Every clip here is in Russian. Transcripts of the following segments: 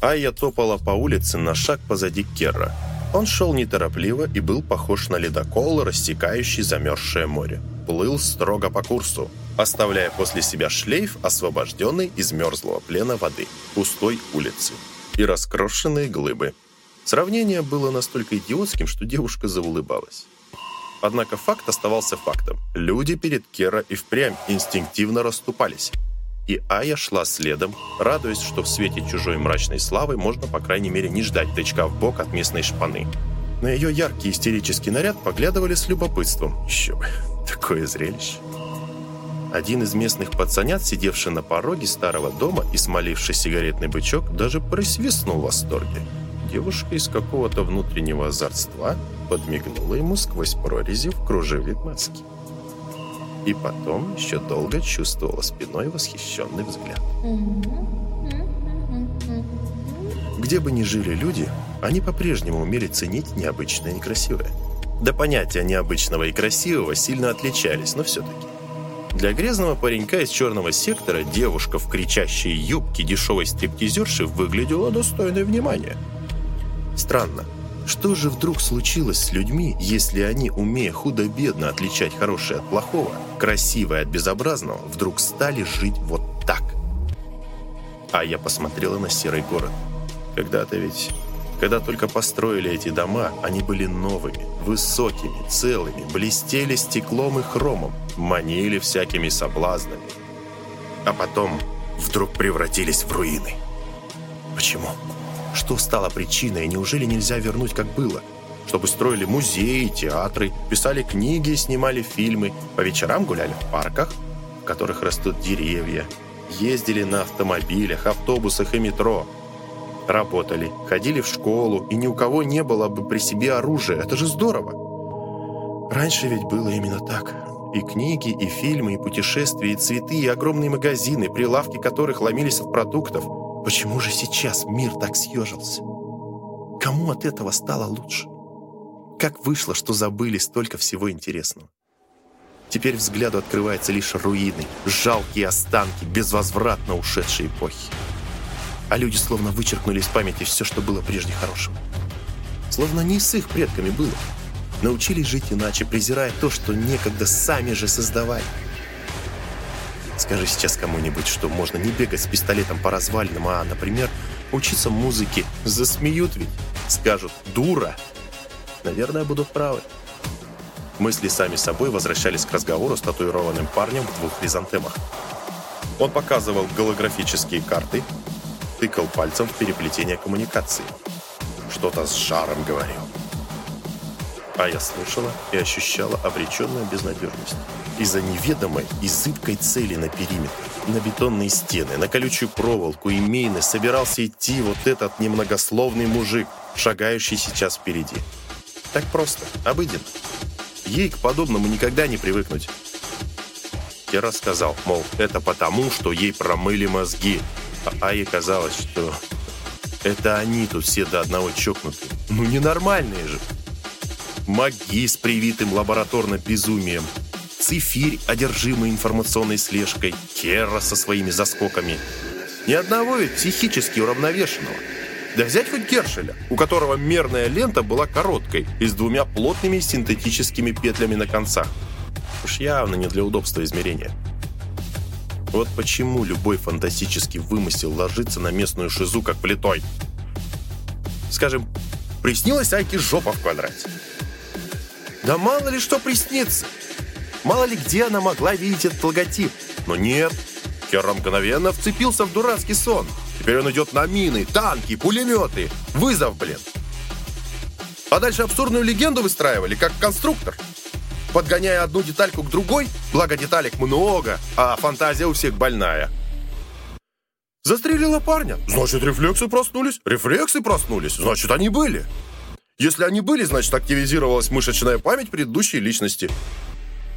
Айя топала по улице на шаг позади Керра. Он шел неторопливо и был похож на ледокол, рассекающий замерзшее море. Плыл строго по курсу, оставляя после себя шлейф, освобожденный из мерзлого плена воды, пустой улицы и раскрошенные глыбы. Сравнение было настолько идиотским, что девушка заулыбалась. Однако факт оставался фактом. Люди перед Кера и впрямь инстинктивно расступались. И Ая шла следом, радуясь, что в свете чужой мрачной славы можно, по крайней мере, не ждать тычка в бок от местной шпаны. На ее яркий истерический наряд поглядывали с любопытством. Еще бы, такое зрелище. Один из местных пацанят, сидевший на пороге старого дома и смоливший сигаретный бычок, даже присвистнул в восторге. Девушка из какого-то внутреннего озорства подмигнула ему сквозь прорези в кружеве маски. И потом еще долго чувствовала спиной восхищенный взгляд. Где бы ни жили люди, они по-прежнему умели ценить необычное и красивое. До понятия необычного и красивого сильно отличались, но все-таки. Для грязного паренька из черного сектора девушка в кричащей юбке дешевой стриптизерши выглядела достойной внимания. Странно, что же вдруг случилось с людьми, если они, умея худо-бедно отличать хорошее от плохого, красивое от безобразного, вдруг стали жить вот так? А я посмотрела на серый город. Когда-то ведь когда только построили эти дома, они были новыми, высокими, целыми, блестели стеклом и хромом, манили всякими соблазнами. А потом вдруг превратились в руины. Почему? Что стало причиной? Неужели нельзя вернуть, как было? Чтобы строили музеи, театры, писали книги, снимали фильмы, по вечерам гуляли в парках, в которых растут деревья, ездили на автомобилях, автобусах и метро – работали, ходили в школу, и ни у кого не было бы при себе оружия. Это же здорово. Раньше ведь было именно так. И книги, и фильмы, и путешествия, и цветы, и огромные магазины, прилавки которых ломились от продуктов. Почему же сейчас мир так съежился? Кому от этого стало лучше? Как вышло, что забыли столько всего интересного? Теперь взгляду открываются лишь руины, жалкие останки безвозвратно ушедшей эпохи а люди словно вычеркнули из памяти все, что было прежде хорошим. Словно не с их предками было. Научились жить иначе, презирая то, что некогда сами же создавали. Скажи сейчас кому-нибудь, что можно не бегать с пистолетом по развалинам, а, например, учиться музыке. Засмеют ведь. Скажут «дура». Наверное, будут правы. Мысли сами собой возвращались к разговору с татуированным парнем в двух хризантемах. Он показывал голографические карты, тыкал пальцем в переплетение коммуникации. Что-то с жаром говорил. А я слушала и ощущала обреченную безнадежность. Из-за неведомой и зыбкой цели на периметр, на бетонные стены, на колючую проволоку и мины собирался идти вот этот немногословный мужик, шагающий сейчас впереди. Так просто, обыденно. Ей к подобному никогда не привыкнуть. Я рассказал, мол, это потому, что ей промыли мозги, а ей казалось, что это они тут все до одного чокнутые. Ну ненормальные же. Маги с привитым лабораторно безумием. Цифирь, одержимый информационной слежкой. Керра со своими заскоками. Ни одного ведь психически уравновешенного. Да взять хоть Гершеля, у которого мерная лента была короткой и с двумя плотными синтетическими петлями на концах. Уж явно не для удобства измерения. Вот почему любой фантастический вымысел ложится на местную шизу как плитой. Скажем, приснилась Айке жопа в квадрате. Да мало ли что приснится. Мало ли где она могла видеть этот логотип. Но нет, Керра мгновенно вцепился в дурацкий сон. Теперь он идет на мины, танки, пулеметы. Вызов, блин. А дальше абсурдную легенду выстраивали, как конструктор подгоняя одну детальку к другой, благо деталек много, а фантазия у всех больная. Застрелила парня. Значит, рефлексы проснулись. Рефлексы проснулись. Значит, они были. Если они были, значит, активизировалась мышечная память предыдущей личности.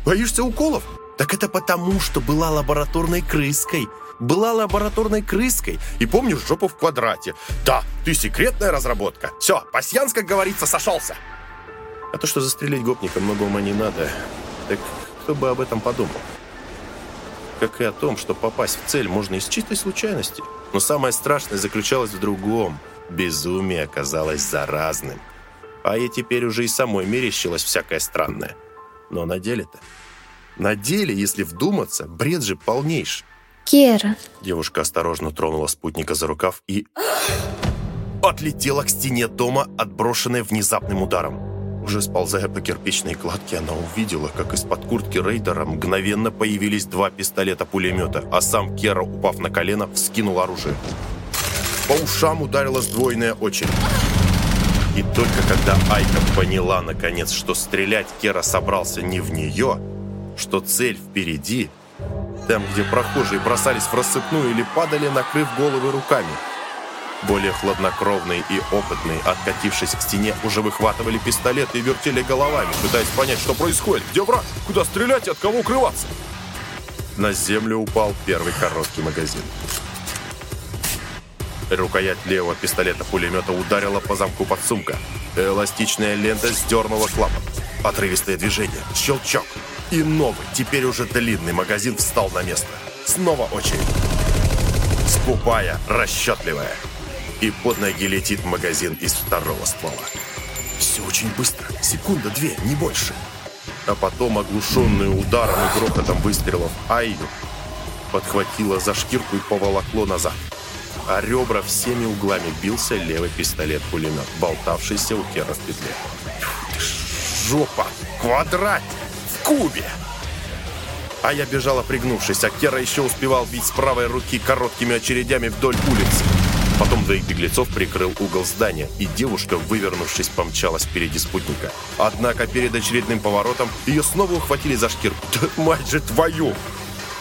Боишься уколов? Так это потому, что была лабораторной крыской. Была лабораторной крыской. И помнишь жопу в квадрате. Да, ты секретная разработка. Все, пасьянс, как говорится, сошелся. А то, что застрелить гопника много ума не надо, так кто бы об этом подумал? как и о том, что попасть в цель можно из чистой случайности. Но самое страшное заключалось в другом. Безумие оказалось заразным. А ей теперь уже и самой мерещилось всякое странное. Но на деле-то... На деле, если вдуматься, бред же полнейший. Кера. Девушка осторожно тронула спутника за рукав и... Отлетела к стене дома, отброшенная внезапным ударом. Уже сползая по кирпичной кладке, она увидела, как из-под куртки рейдера мгновенно появились два пистолета-пулемета, а сам Кера, упав на колено, вскинул оружие. По ушам ударила сдвоенная очередь. И только когда Айка поняла, наконец, что стрелять Кера собрался не в нее, что цель впереди, там, где прохожие бросались в рассыпную или падали, накрыв головы руками. Более хладнокровные и опытные, откатившись к стене, уже выхватывали пистолеты и вертели головами, пытаясь понять, что происходит, где враг, куда стрелять и от кого укрываться. На землю упал первый короткий магазин. Рукоять левого пистолета-пулемета ударила по замку подсумка. Эластичная лента сдернула клапан. Отрывистое движение, щелчок. И новый, теперь уже длинный магазин встал на место. Снова очередь. Скупая, расчетливая. И под ноги летит магазин из второго ствола. Все очень быстро. Секунда-две, не больше. А потом, оглушенную ударом и грохотом выстрелов Айю, подхватила за шкирку и поволокло назад. А ребра всеми углами бился левый пистолет-пулемет, болтавшийся у Кера в петле. Жопа! Квадрат! В кубе! А я бежала пригнувшись, а Кера еще успевал бить с правой руки короткими очередями вдоль улицы. Потом двоих беглецов прикрыл угол здания, и девушка, вывернувшись, помчалась впереди спутника. Однако перед очередным поворотом ее снова ухватили за шкирку. «Да мать же твою!»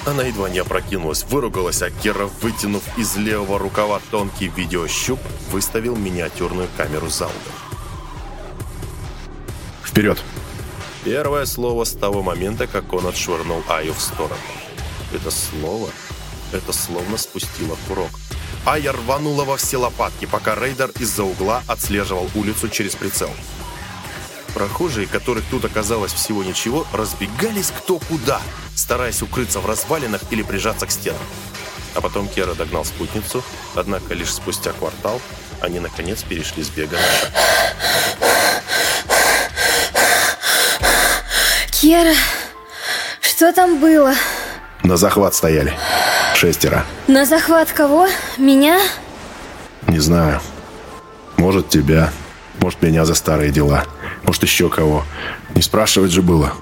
Она едва не опрокинулась, выругалась, а Кера, вытянув из левого рукава тонкий видеощуп, выставил миниатюрную камеру за угол. «Вперед!» Первое слово с того момента, как он отшвырнул Аю в сторону. Это слово, это словно спустило курок. Ая рванула во все лопатки, пока рейдер из-за угла отслеживал улицу через прицел. Прохожие, которых тут оказалось всего ничего, разбегались кто куда, стараясь укрыться в развалинах или прижаться к стенам. А потом Кера догнал спутницу, однако лишь спустя квартал они наконец перешли с бега на шаг. Кера, что там было? На захват стояли. Шестеро. На захват кого? Меня? Не знаю. Может, тебя. Может, меня за старые дела. Может, еще кого. Не спрашивать же было.